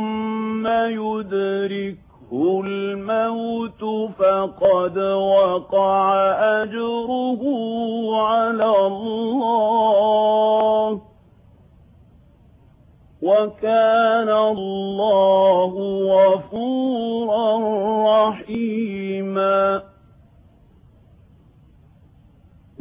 ثم يدركه الموت فقد وقع أجره على الله وكان الله وفورا رحيما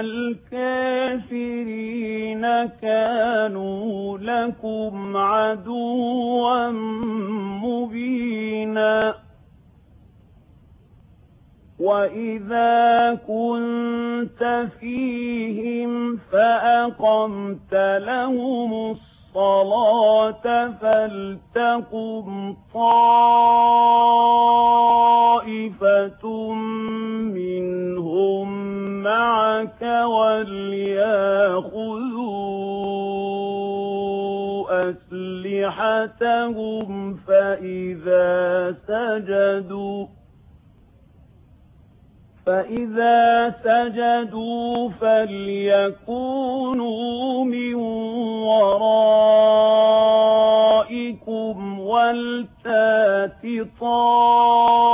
الكافرين كانوا لكم عدوا مبينا وَإِذَا كُنْتَ فِيهِمْ فَأَقَمْتَ لَهُمُ الصَّلَاةَ فَلْتَقُمْ طَائِفَةٌ مِّنْهُمْ معك وليأخذوا أسلحتهم فإذا سجدوا فَإِذَا سَجَدُوا فَلْيَكُونُوا مِنْ وَرَائِكُمْ وَلْتَاتِ طَائِفَةٌ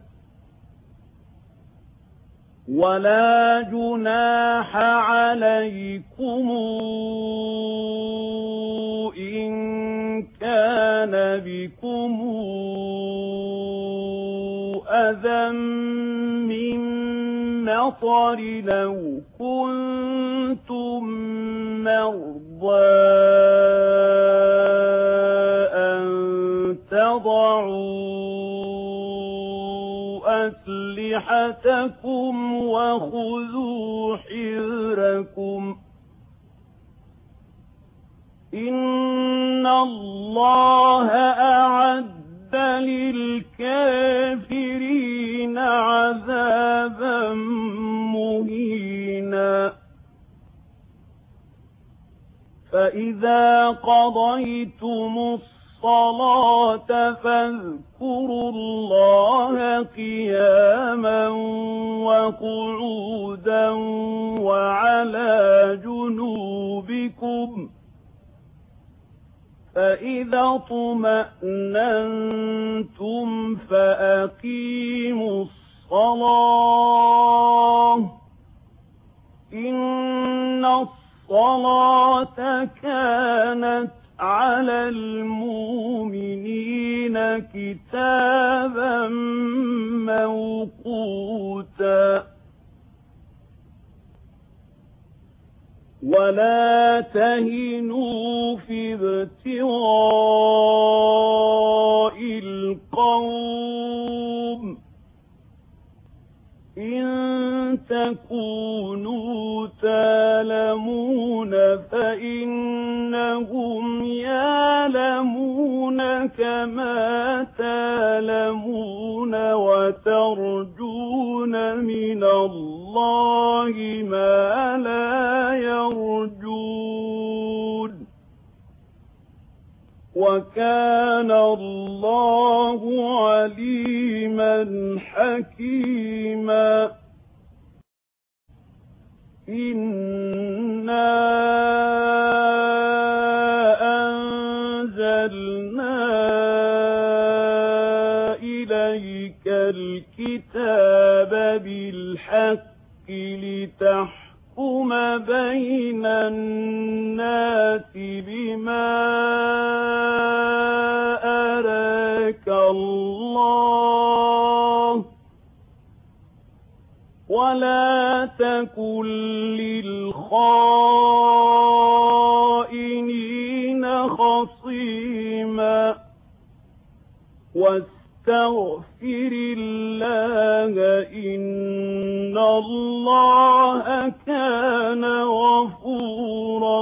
ولا جناح عليكم إن كان بكم أذى من مطر لو كنتم مرضى أسلحتكم وخذوا حذركم إن الله أعد للكافرين عذابا مهينا فإذا قضيتم الصلاة الصلاة فاذكروا الله قياما وقعودا وعلى جنوبكم فإذا طمأننتم فأقيموا الصلاة إن الصلاة كانت على المؤمنين كتابا موقوتا ولا تهنوا في ابتغاء القوم إن تكونوا تالمون فَإِنَّهُمْ يَعْلَمُونَ كَمَا تَأْلَمُونَ وَتَرْجُونَ مِنَ اللَّهِ مَا لَا يَرْجُونَ وَكَانَ اللَّهُ عَلِيمًا حَكِيمًا إِنَّا أَنزَلْنَا إِلَيْكَ الْكِتَابَ بِالْحَقِّ لِتَحْكُمَ بَيْنَ النَّاسِ بِمَا أَرَاكَ اللَّهُ وَلَا تَكُن لِّلْخَائِنِينَ خَصِيمًا وَاسْتَغْفِرِ اللَّهَ إِنَّ اللَّهَ كَانَ غَفُورًا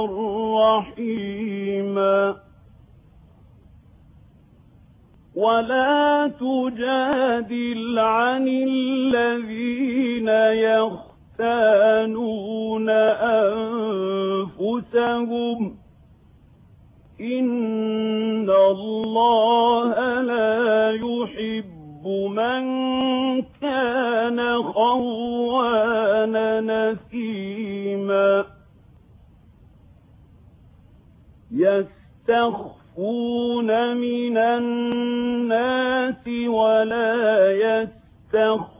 رَّحِيمًا وَلَا تُجَادِلْ عَنِ الَّذِينَ الَّذِينَ يَخْتَانُونَ أَنفُسَهُمْ إِنَّ اللَّهَ لَا يُحِبُّ مَن كَانَ خَوَّانًا نَثِيمًا يَسْتَخْفُونَ مِنَ النَّاسِ وَلَا يَسْتَخْفُونَ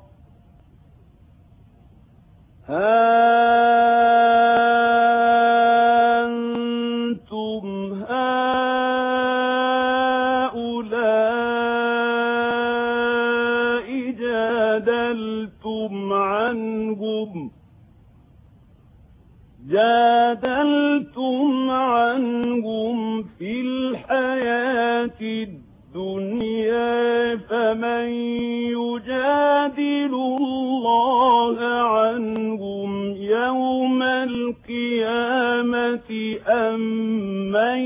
هؤلاء جادلتم عنهم؟ جادلتم عنهم في الحياة الدنيا فمن يجادل الله اللَّهَ عَنْهُمْ يَوْمَ الْقِيَامَةِ أَمَّنْ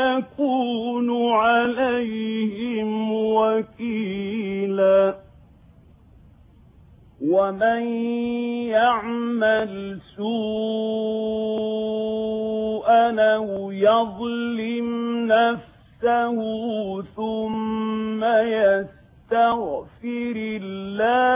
يَكُونُ عَلَيْهِمْ وَكِيلًا وَمَنْ يَعْمَلْ سُوءًا أَوْ يَظْلِمْ نَفْسَهُ ثُمَّ يَسْتَغْفِرِ اللَّهَ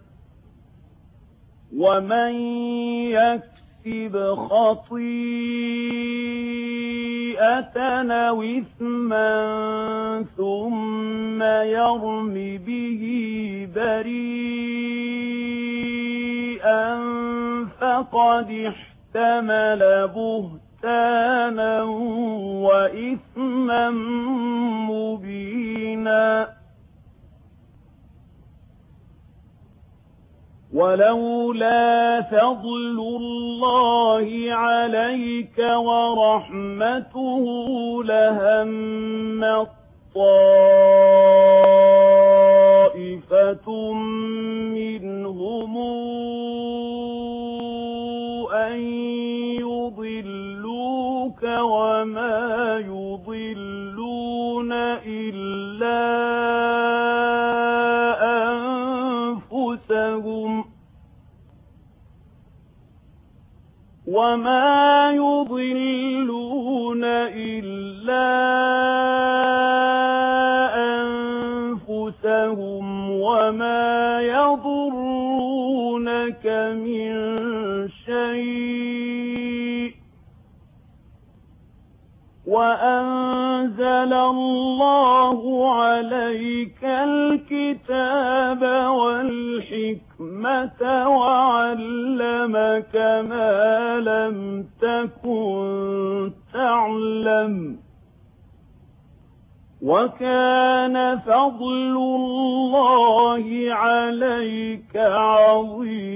ومن يكسب خطيئة وإثما ثم يرم به بريئا فقد احتمل بهتانا وإثما مبينا ولولا فضل الله عليك ورحمته لهم طائفة منهم أن يضلوك وما يضلون إلا وما يضلون إلا أنفسهم وما يضرونك من شيء وأنزل الله عليك الكتاب والحكمة الرحمة وعلمك ما لم تكن تعلم وكان فضل الله عليك عظيماً